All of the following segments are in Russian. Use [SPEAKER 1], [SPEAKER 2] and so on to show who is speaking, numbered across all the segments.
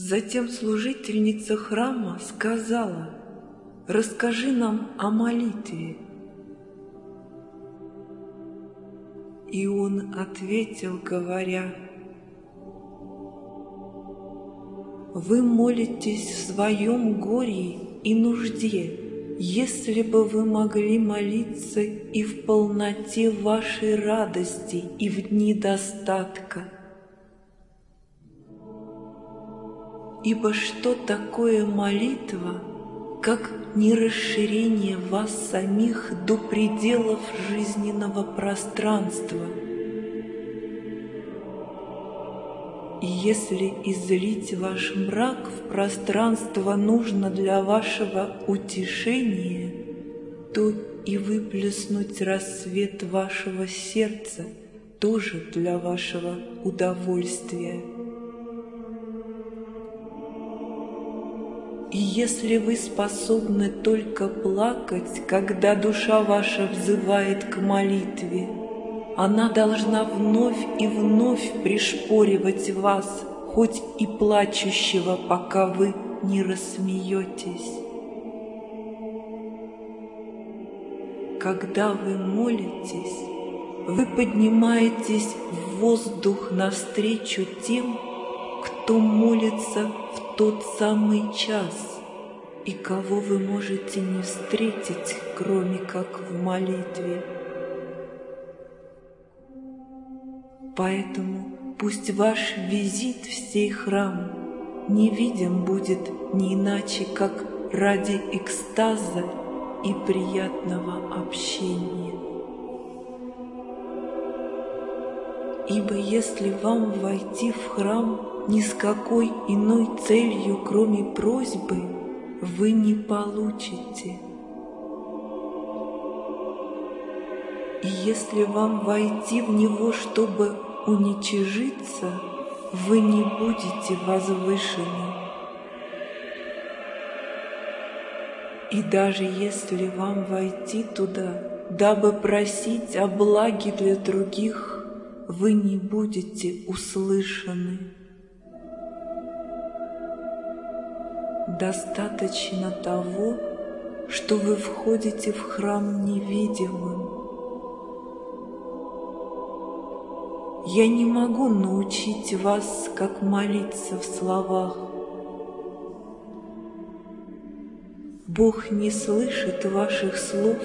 [SPEAKER 1] Затем служительница храма сказала, «Расскажи нам о молитве». И он ответил, говоря, «Вы молитесь в своем горе и нужде, если бы вы могли молиться и в полноте вашей радости, и в дни достатка. Ибо что такое молитва, как не расширение вас самих до пределов жизненного пространства – И если излить ваш мрак в пространство нужно для вашего утешения, то и выплеснуть рассвет вашего сердца тоже для вашего удовольствия. И если вы способны только плакать, когда душа ваша взывает к молитве, она должна вновь и вновь пришпоривать вас, хоть и плачущего, пока вы не рассмеетесь. Когда вы молитесь, вы поднимаетесь в воздух навстречу тем, кто молится в тот самый час, и кого вы можете не встретить, кроме как в молитве. Поэтому пусть ваш визит в сей храм не видим будет не иначе, как ради экстаза и приятного общения. Ибо если вам войти в храм ни с какой иной целью, кроме просьбы, вы не получите – И если вам войти в него, чтобы уничижиться, вы не будете возвышены. И даже если вам войти туда, дабы просить о благе для других, вы не будете услышаны. Достаточно того, что вы входите в храм невидимым, Я не могу научить вас, как молиться в словах. Бог не слышит ваших слов,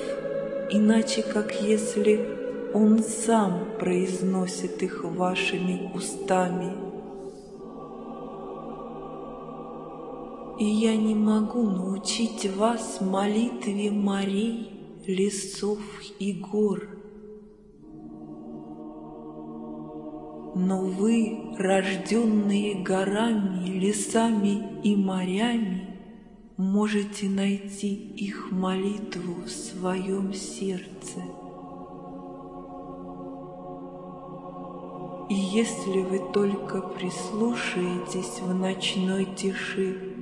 [SPEAKER 1] иначе как если Он сам произносит их вашими устами. И я не могу научить вас молитве морей, лесов и гор – Но вы, рожденные горами, лесами и морями, можете найти их молитву в своем сердце. И если вы только прислушаетесь в ночной тиши,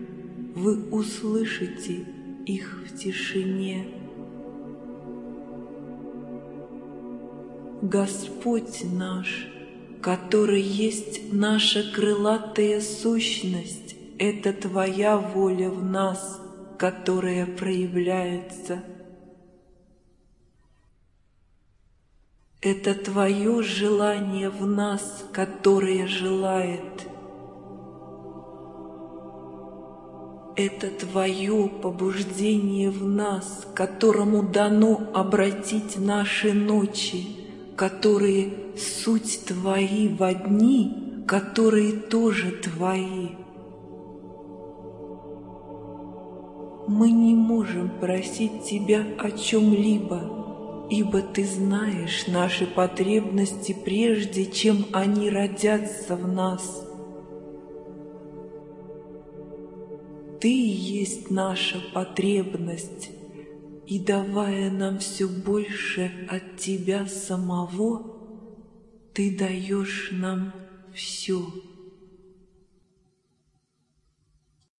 [SPEAKER 1] вы услышите их в тишине. Господь наш — который есть наша крылатая сущность, это Твоя воля в нас, которая проявляется. Это Твое желание в нас, которое желает. Это Твое побуждение в нас, которому дано обратить наши ночи которые суть Твои в дни, которые тоже Твои. Мы не можем просить Тебя о чем-либо, ибо Ты знаешь наши потребности прежде, чем они родятся в нас. Ты есть наша потребность, и давая нам все больше от Тебя самого, Ты даешь нам все.